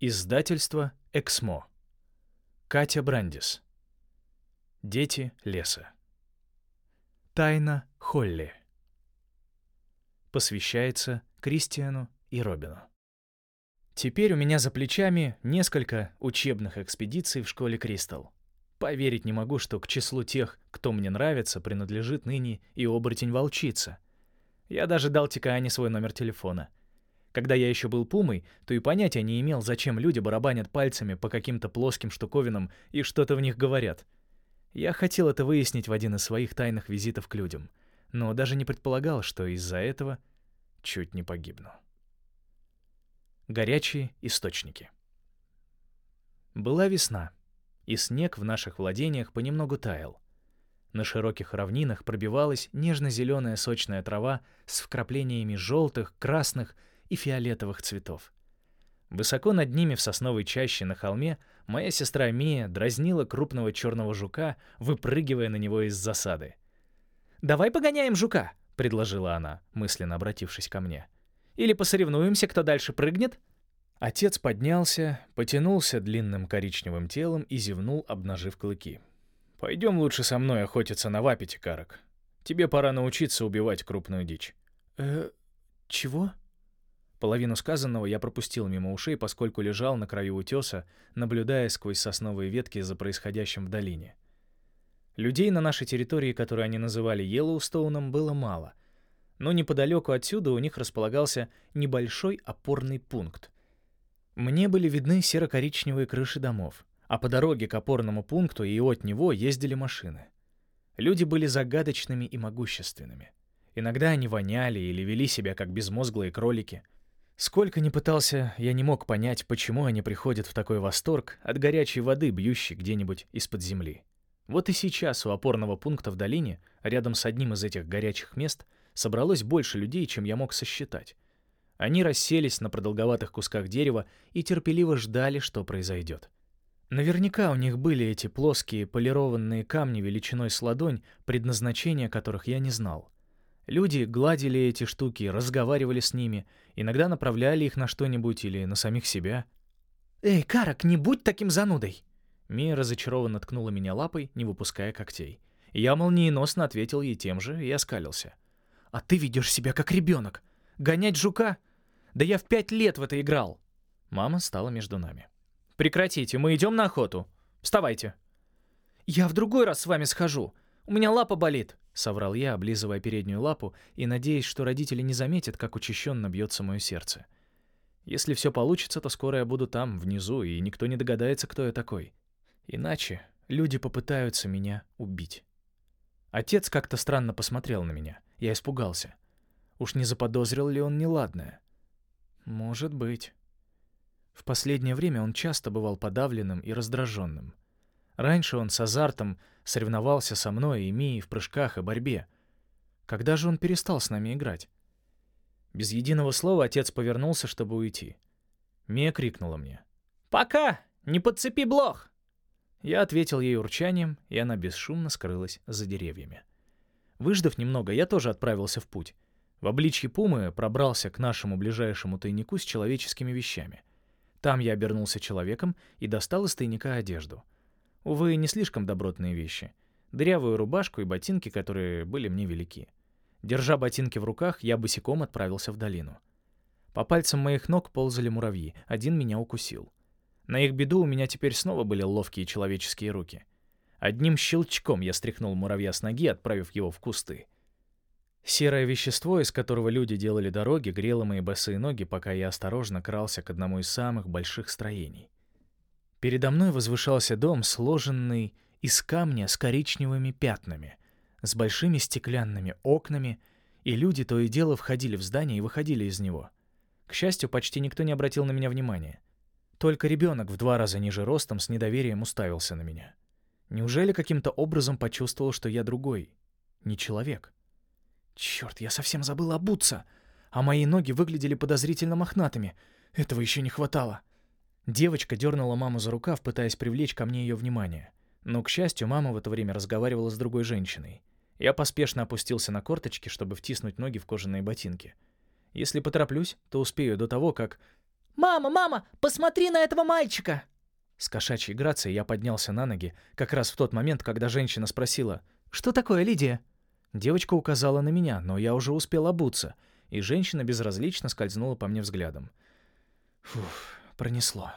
Издательство «Эксмо». Катя Брандис. Дети леса. Тайна Холли. Посвящается Кристиану и Робину. Теперь у меня за плечами несколько учебных экспедиций в школе Кристал. Поверить не могу, что к числу тех, кто мне нравится, принадлежит ныне и оборотень-волчица. Я даже дал Тикаане свой номер телефона. Когда я еще был пумой, то и понятия не имел, зачем люди барабанят пальцами по каким-то плоским штуковинам и что-то в них говорят. Я хотел это выяснить в один из своих тайных визитов к людям, но даже не предполагал, что из-за этого чуть не погибну. Горячие источники. Была весна, и снег в наших владениях понемногу таял. На широких равнинах пробивалась нежно-зеленая сочная трава с вкраплениями желтых, красных и фиолетовых цветов. Высоко над ними в сосновой чаще на холме моя сестра Мия дразнила крупного черного жука, выпрыгивая на него из засады. «Давай погоняем жука», — предложила она, мысленно обратившись ко мне. Или посоревнуемся, кто дальше прыгнет?» Отец поднялся, потянулся длинным коричневым телом и зевнул, обнажив клыки. «Пойдем лучше со мной охотиться на вапите, Карак. Тебе пора научиться убивать крупную дичь». «Э, чего?» Половину сказанного я пропустил мимо ушей, поскольку лежал на краю утеса, наблюдая сквозь сосновые ветки за происходящим в долине. Людей на нашей территории, которые они называли Йеллоустоуном, было мало — но неподалеку отсюда у них располагался небольшой опорный пункт. Мне были видны серо-коричневые крыши домов, а по дороге к опорному пункту и от него ездили машины. Люди были загадочными и могущественными. Иногда они воняли или вели себя как безмозглые кролики. Сколько ни пытался, я не мог понять, почему они приходят в такой восторг от горячей воды, бьющей где-нибудь из-под земли. Вот и сейчас у опорного пункта в долине, рядом с одним из этих горячих мест — собралось больше людей, чем я мог сосчитать. Они расселись на продолговатых кусках дерева и терпеливо ждали, что произойдет. Наверняка у них были эти плоские полированные камни величиной с ладонь, предназначения которых я не знал. Люди гладили эти штуки, разговаривали с ними, иногда направляли их на что-нибудь или на самих себя. «Эй, Карак, не будь таким занудой!» Мия разочарованно ткнула меня лапой, не выпуская когтей. Я молниеносно ответил ей тем же и оскалился. А ты ведешь себя как ребенок. Гонять жука? Да я в пять лет в это играл. Мама стала между нами. Прекратите, мы идем на охоту. Вставайте. Я в другой раз с вами схожу. У меня лапа болит, соврал я, облизывая переднюю лапу и надеясь, что родители не заметят, как учащенно бьется мое сердце. Если все получится, то скоро я буду там, внизу, и никто не догадается, кто я такой. Иначе люди попытаются меня убить. Отец как-то странно посмотрел на меня. Я испугался. Уж не заподозрил ли он неладное? Может быть. В последнее время он часто бывал подавленным и раздраженным. Раньше он с азартом соревновался со мной и Мией в прыжках и борьбе. Когда же он перестал с нами играть? Без единого слова отец повернулся, чтобы уйти. Мия крикнула мне. «Пока! Не подцепи блох!» Я ответил ей урчанием, и она бесшумно скрылась за деревьями. Выждав немного, я тоже отправился в путь. В обличье пумы пробрался к нашему ближайшему тайнику с человеческими вещами. Там я обернулся человеком и достал из тайника одежду. Увы, не слишком добротные вещи. Дырявую рубашку и ботинки, которые были мне велики. Держа ботинки в руках, я босиком отправился в долину. По пальцам моих ног ползали муравьи, один меня укусил. На их беду у меня теперь снова были ловкие человеческие руки. Одним щелчком я стряхнул муравья с ноги, отправив его в кусты. Серое вещество, из которого люди делали дороги, грело мои босые ноги, пока я осторожно крался к одному из самых больших строений. Передо мной возвышался дом, сложенный из камня с коричневыми пятнами, с большими стеклянными окнами, и люди то и дело входили в здание и выходили из него. К счастью, почти никто не обратил на меня внимания. Только ребенок в два раза ниже ростом с недоверием уставился на меня. Неужели каким-то образом почувствовал, что я другой? Не человек? Черт, я совсем забыл обуться, а мои ноги выглядели подозрительно мохнатыми. Этого еще не хватало. Девочка дернула маму за рукав, пытаясь привлечь ко мне ее внимание. Но, к счастью, мама в это время разговаривала с другой женщиной. Я поспешно опустился на корточки, чтобы втиснуть ноги в кожаные ботинки. Если потороплюсь, то успею до того, как «Мама, мама, посмотри на этого мальчика!» С кошачьей грацией я поднялся на ноги, как раз в тот момент, когда женщина спросила «Что такое, Лидия?» Девочка указала на меня, но я уже успел обуться, и женщина безразлично скользнула по мне взглядом. Фух, пронесло.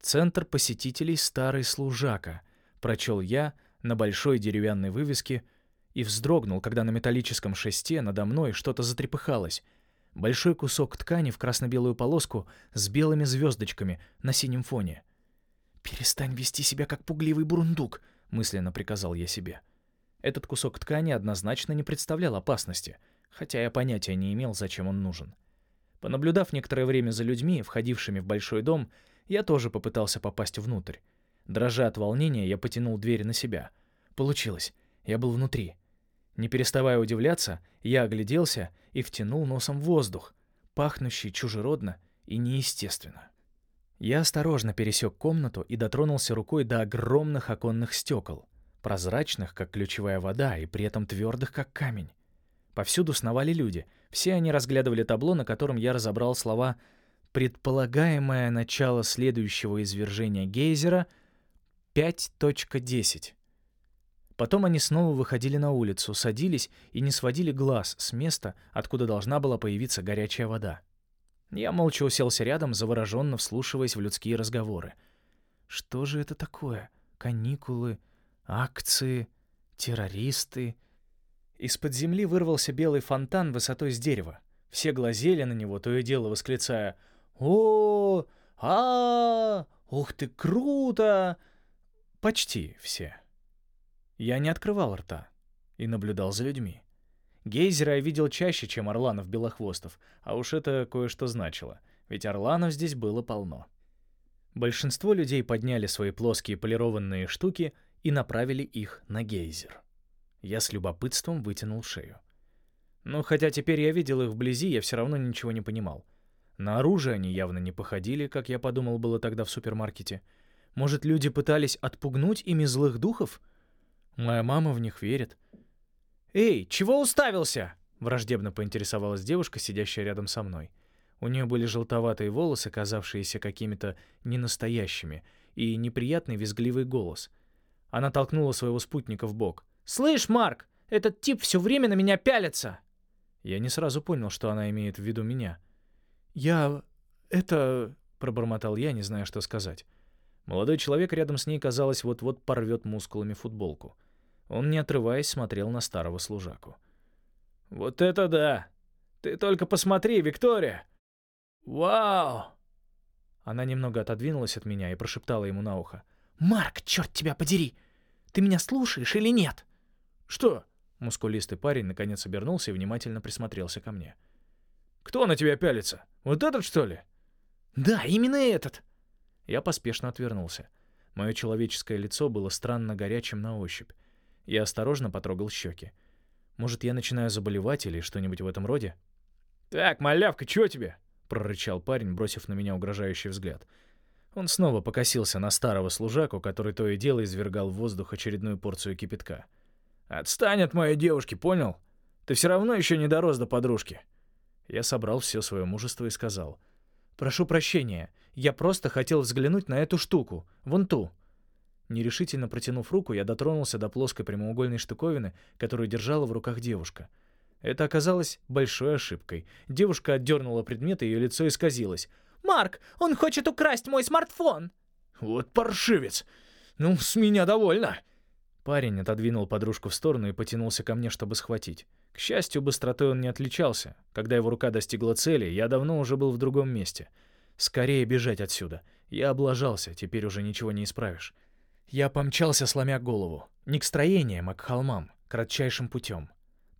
«Центр посетителей Старый Служака», — прочел я на большой деревянной вывеске и вздрогнул, когда на металлическом шесте надо мной что-то затрепыхалось. Большой кусок ткани в красно-белую полоску с белыми звездочками на синем фоне. «Перестань вести себя как пугливый бурундук», — мысленно приказал я себе. Этот кусок ткани однозначно не представлял опасности, хотя я понятия не имел, зачем он нужен. Понаблюдав некоторое время за людьми, входившими в большой дом, я тоже попытался попасть внутрь. Дрожа от волнения, я потянул дверь на себя. Получилось. Я был внутри. Не переставая удивляться, я огляделся и втянул носом воздух, пахнущий чужеродно и неестественно. Я осторожно пересек комнату и дотронулся рукой до огромных оконных стекол, прозрачных, как ключевая вода, и при этом твердых, как камень. Повсюду сновали люди. Все они разглядывали табло, на котором я разобрал слова «Предполагаемое начало следующего извержения гейзера 5.10». Потом они снова выходили на улицу, садились и не сводили глаз с места, откуда должна была появиться горячая вода. Я молча уселся рядом, завороженно вслушиваясь в людские разговоры. Что же это такое? Каникулы, акции, террористы. Из-под земли вырвался белый фонтан высотой с дерева. Все глазели на него, то и дело восклицая «О, а, ух ты, круто!» Почти все. Я не открывал рта и наблюдал за людьми. Гейзера я видел чаще, чем орланов-белохвостов, а уж это кое-что значило, ведь орланов здесь было полно. Большинство людей подняли свои плоские полированные штуки и направили их на гейзер. Я с любопытством вытянул шею. Но хотя теперь я видел их вблизи, я все равно ничего не понимал. На оружие они явно не походили, как я подумал было тогда в супермаркете. Может, люди пытались отпугнуть ими злых духов — Моя мама в них верит. «Эй, чего уставился?» — враждебно поинтересовалась девушка, сидящая рядом со мной. У нее были желтоватые волосы, казавшиеся какими-то ненастоящими, и неприятный визгливый голос. Она толкнула своего спутника в бок. «Слышь, Марк, этот тип все время на меня пялится!» Я не сразу понял, что она имеет в виду меня. «Я... это...» — пробормотал я, не зная, что сказать. Молодой человек рядом с ней, казалось, вот-вот порвет мускулами футболку. Он, не отрываясь, смотрел на старого служаку. «Вот это да! Ты только посмотри, Виктория! Вау!» Она немного отодвинулась от меня и прошептала ему на ухо. «Марк, черт тебя подери! Ты меня слушаешь или нет?» «Что?» Мускулистый парень наконец обернулся и внимательно присмотрелся ко мне. «Кто на тебя пялится? Вот этот, что ли?» «Да, именно этот!» Я поспешно отвернулся. Мое человеческое лицо было странно горячим на ощупь. Я осторожно потрогал щеки. Может, я начинаю заболевать или что-нибудь в этом роде? «Так, малявка, чего тебе?» — прорычал парень, бросив на меня угрожающий взгляд. Он снова покосился на старого служаку, который то и дело извергал в воздух очередную порцию кипятка. «Отстань от моей девушки, понял? Ты все равно еще не дорос до подружки». Я собрал все свое мужество и сказал. «Прошу прощения, я просто хотел взглянуть на эту штуку, вон ту». Нерешительно протянув руку, я дотронулся до плоской прямоугольной штуковины, которую держала в руках девушка. Это оказалось большой ошибкой. Девушка отдернула предмет, и ее лицо исказилось. «Марк, он хочет украсть мой смартфон!» «Вот паршивец! Ну, с меня довольно!» Парень отодвинул подружку в сторону и потянулся ко мне, чтобы схватить. К счастью, быстротой он не отличался. Когда его рука достигла цели, я давно уже был в другом месте. Скорее бежать отсюда. Я облажался, теперь уже ничего не исправишь. Я помчался, сломя голову. Не к строениям, а к холмам, кратчайшим путем.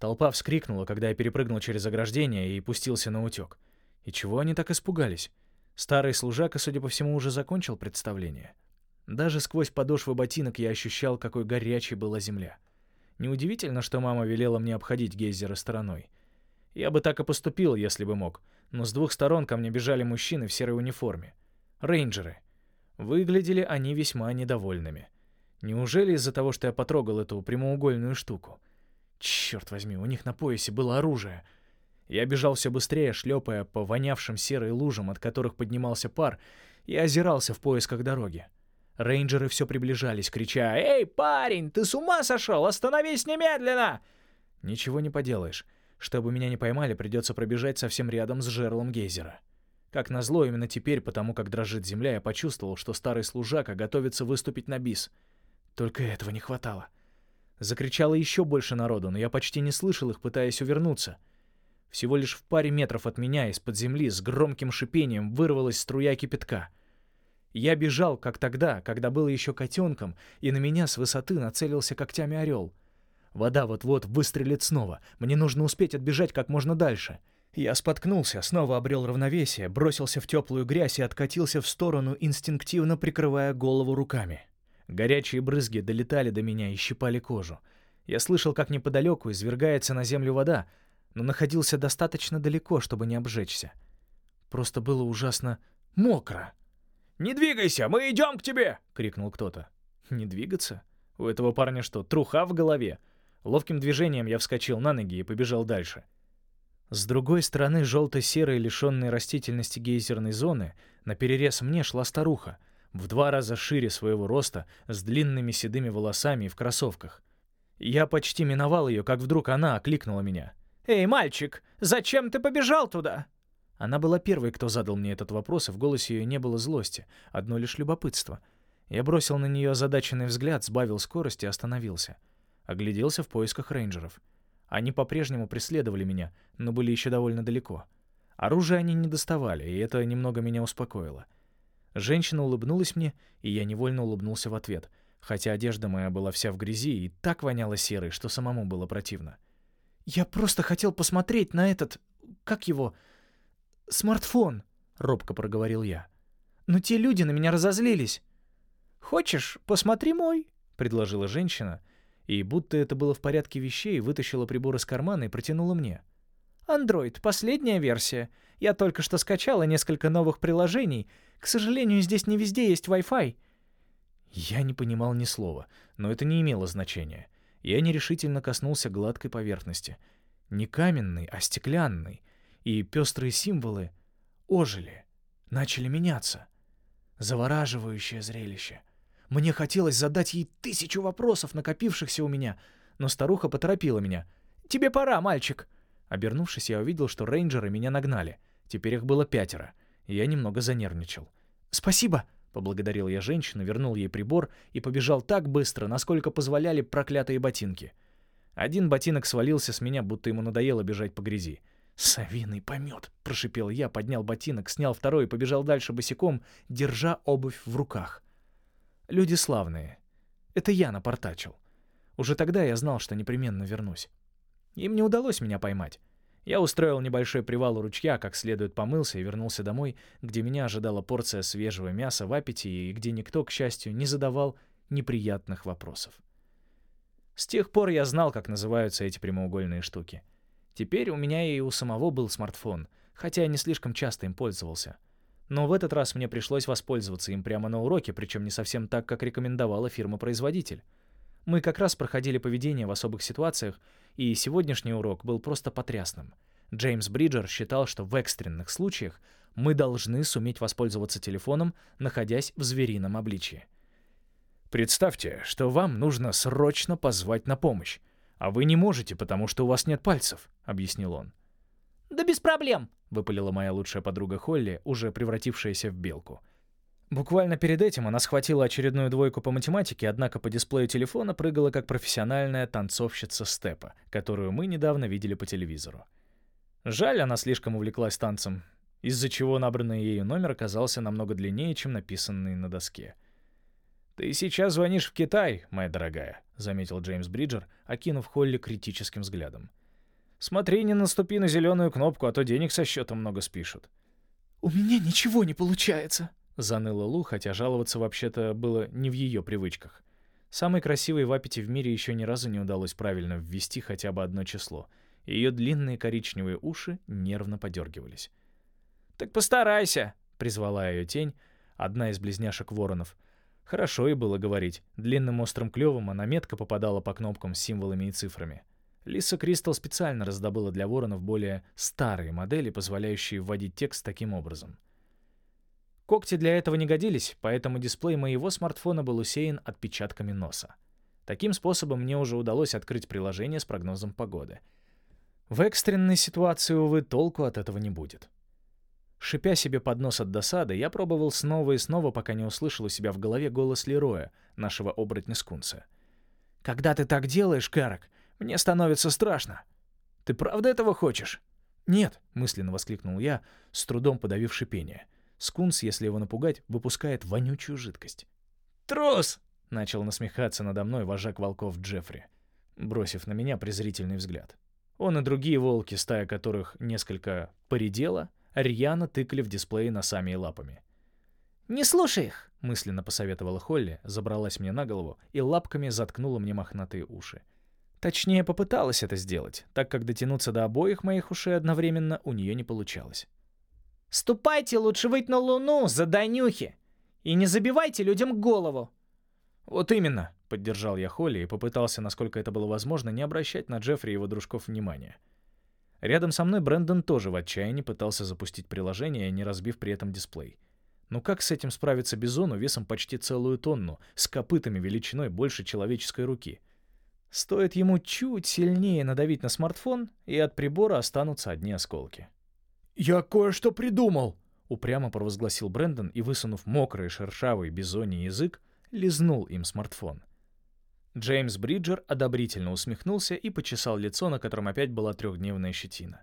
Толпа вскрикнула, когда я перепрыгнул через ограждение и пустился на утек. И чего они так испугались? Старый служака, судя по всему, уже закончил представление. Даже сквозь подошвы ботинок я ощущал, какой горячей была земля. Неудивительно, что мама велела мне обходить гейзеры стороной. Я бы так и поступил, если бы мог, но с двух сторон ко мне бежали мужчины в серой униформе. Рейнджеры — Выглядели они весьма недовольными. Неужели из-за того, что я потрогал эту прямоугольную штуку? Черт возьми, у них на поясе было оружие. Я бежал все быстрее, шлепая по вонявшим серой лужам, от которых поднимался пар, и озирался в поисках дороги. Рейнджеры все приближались, крича «Эй, парень, ты с ума сошел? Остановись немедленно!» Ничего не поделаешь. Чтобы меня не поймали, придется пробежать совсем рядом с жерлом гейзера. Как назло, именно теперь, потому как дрожит земля, я почувствовал, что старый служака готовится выступить на бис. Только этого не хватало. Закричало еще больше народу, но я почти не слышал их, пытаясь увернуться. Всего лишь в паре метров от меня из-под земли с громким шипением вырвалась струя кипятка. Я бежал, как тогда, когда был еще котенком, и на меня с высоты нацелился когтями орел. Вода вот-вот выстрелит снова. Мне нужно успеть отбежать как можно дальше. Я споткнулся, снова обрел равновесие, бросился в теплую грязь и откатился в сторону, инстинктивно прикрывая голову руками. Горячие брызги долетали до меня и щипали кожу. Я слышал, как неподалеку извергается на землю вода, но находился достаточно далеко, чтобы не обжечься. Просто было ужасно мокро. «Не двигайся, мы идем к тебе!» — крикнул кто-то. «Не двигаться? У этого парня что, труха в голове?» Ловким движением я вскочил на ноги и побежал дальше. С другой стороны желто-серой, лишенной растительности гейзерной зоны, на перерез мне шла старуха, в два раза шире своего роста, с длинными седыми волосами и в кроссовках. Я почти миновал ее, как вдруг она окликнула меня. «Эй, мальчик, зачем ты побежал туда?» Она была первой, кто задал мне этот вопрос, и в голосе ее не было злости, одно лишь любопытство. Я бросил на нее озадаченный взгляд, сбавил скорость и остановился. Огляделся в поисках рейнджеров. Они по-прежнему преследовали меня, но были еще довольно далеко. Оружие они не доставали, и это немного меня успокоило. Женщина улыбнулась мне, и я невольно улыбнулся в ответ, хотя одежда моя была вся в грязи и так воняла серой, что самому было противно. «Я просто хотел посмотреть на этот... как его... смартфон», — робко проговорил я. «Но те люди на меня разозлились». «Хочешь, посмотри мой?» — предложила женщина, и, будто это было в порядке вещей, вытащила прибор из кармана и протянула мне. «Андроид, последняя версия. Я только что скачала несколько новых приложений. К сожалению, здесь не везде есть Wi-Fi». Я не понимал ни слова, но это не имело значения. Я нерешительно коснулся гладкой поверхности. Не каменной, а стеклянной. И пестрые символы ожили, начали меняться. Завораживающее зрелище. Мне хотелось задать ей тысячу вопросов, накопившихся у меня, но старуха поторопила меня. «Тебе пора, мальчик!» Обернувшись, я увидел, что рейнджеры меня нагнали. Теперь их было пятеро. И я немного занервничал. «Спасибо!» — поблагодарил я женщину, вернул ей прибор и побежал так быстро, насколько позволяли проклятые ботинки. Один ботинок свалился с меня, будто ему надоело бежать по грязи. «Совиный помет!» — прошипел я, поднял ботинок, снял второй и побежал дальше босиком, держа обувь в руках. Люди славные. Это я напортачил. Уже тогда я знал, что непременно вернусь. Им не удалось меня поймать. Я устроил небольшой привал у ручья, как следует помылся и вернулся домой, где меня ожидала порция свежего мяса в аппете и где никто, к счастью, не задавал неприятных вопросов. С тех пор я знал, как называются эти прямоугольные штуки. Теперь у меня и у самого был смартфон, хотя я не слишком часто им пользовался. Но в этот раз мне пришлось воспользоваться им прямо на уроке, причем не совсем так, как рекомендовала фирма-производитель. Мы как раз проходили поведение в особых ситуациях, и сегодняшний урок был просто потрясным. Джеймс Бриджер считал, что в экстренных случаях мы должны суметь воспользоваться телефоном, находясь в зверином обличье. Представьте, что вам нужно срочно позвать на помощь, а вы не можете, потому что у вас нет пальцев, объяснил он. «Да без проблем», — выпалила моя лучшая подруга Холли, уже превратившаяся в белку. Буквально перед этим она схватила очередную двойку по математике, однако по дисплею телефона прыгала как профессиональная танцовщица степа, которую мы недавно видели по телевизору. Жаль, она слишком увлеклась танцем, из-за чего набранный ею номер оказался намного длиннее, чем написанный на доске. «Ты сейчас звонишь в Китай, моя дорогая», — заметил Джеймс Бриджер, окинув Холли критическим взглядом. Смотри, не наступи на зеленую кнопку, а то денег со счета много спишут». «У меня ничего не получается», — заныла Лу, хотя жаловаться вообще-то было не в ее привычках. Самой красивой в аппете в мире еще ни разу не удалось правильно ввести хотя бы одно число. Ее длинные коричневые уши нервно подергивались. «Так постарайся», — призвала ее тень, одна из близняшек воронов. Хорошо и было говорить. Длинным острым клювом она метко попадала по кнопкам с символами и цифрами. Лиса Кристал специально раздобыла для воронов более старые модели, позволяющие вводить текст таким образом. Когти для этого не годились, поэтому дисплей моего смартфона был усеян отпечатками носа. Таким способом мне уже удалось открыть приложение с прогнозом погоды. В экстренной ситуации, увы, толку от этого не будет. Шипя себе под нос от досады, я пробовал снова и снова, пока не услышал у себя в голове голос Лероя, нашего оборотня-скунса. «Когда ты так делаешь, Карак, мне становится страшно. Ты правда этого хочешь?» «Нет», — мысленно воскликнул я, с трудом подавив шипение. Скунс, если его напугать, выпускает вонючую жидкость. «Трус!» — начал насмехаться надо мной вожак волков Джеффри, бросив на меня презрительный взгляд. Он и другие волки, стая которых несколько поредела, рьяно тыкали в дисплей носами и лапами. «Не слушай их!» — мысленно посоветовала Холли, забралась мне на голову и лапками заткнула мне мохнатые уши. Точнее, попыталась это сделать, так как дотянуться до обоих моих ушей одновременно у нее не получалось. «Ступайте лучше выйти на Луну, за Данюхи, и не забивайте людям голову!» «Вот именно!» — поддержал я Холли и попытался, насколько это было возможно, не обращать на Джеффри и его дружков внимания. Рядом со мной Брэндон тоже в отчаянии пытался запустить приложение, не разбив при этом дисплей. Но как с этим справиться Бизону весом почти целую тонну, с копытами величиной больше человеческой руки? Стоит ему чуть сильнее надавить на смартфон, и от прибора останутся одни осколки. «Я кое-что придумал!» — упрямо провозгласил Брэндон и, высунув мокрый, шершавый бизоний язык, лизнул им смартфон. Джеймс Бриджер одобрительно усмехнулся и почесал лицо, на котором опять была трехдневная щетина.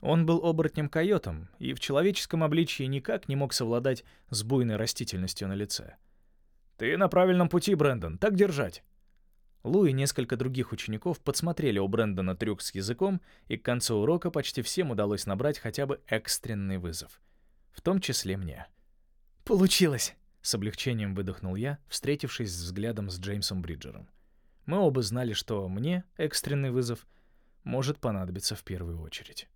Он был оборотнем-койотом и в человеческом обличии никак не мог совладать с буйной растительностью на лице. «Ты на правильном пути, Брэндон, так держать!» Лу и несколько других учеников подсмотрели у Брэндона трюк с языком, и к концу урока почти всем удалось набрать хотя бы экстренный вызов. В том числе мне. «Получилось!» С облегчением выдохнул я, встретившись взглядом с Джеймсом Бриджером. Мы оба знали, что мне экстренный вызов может понадобиться в первую очередь.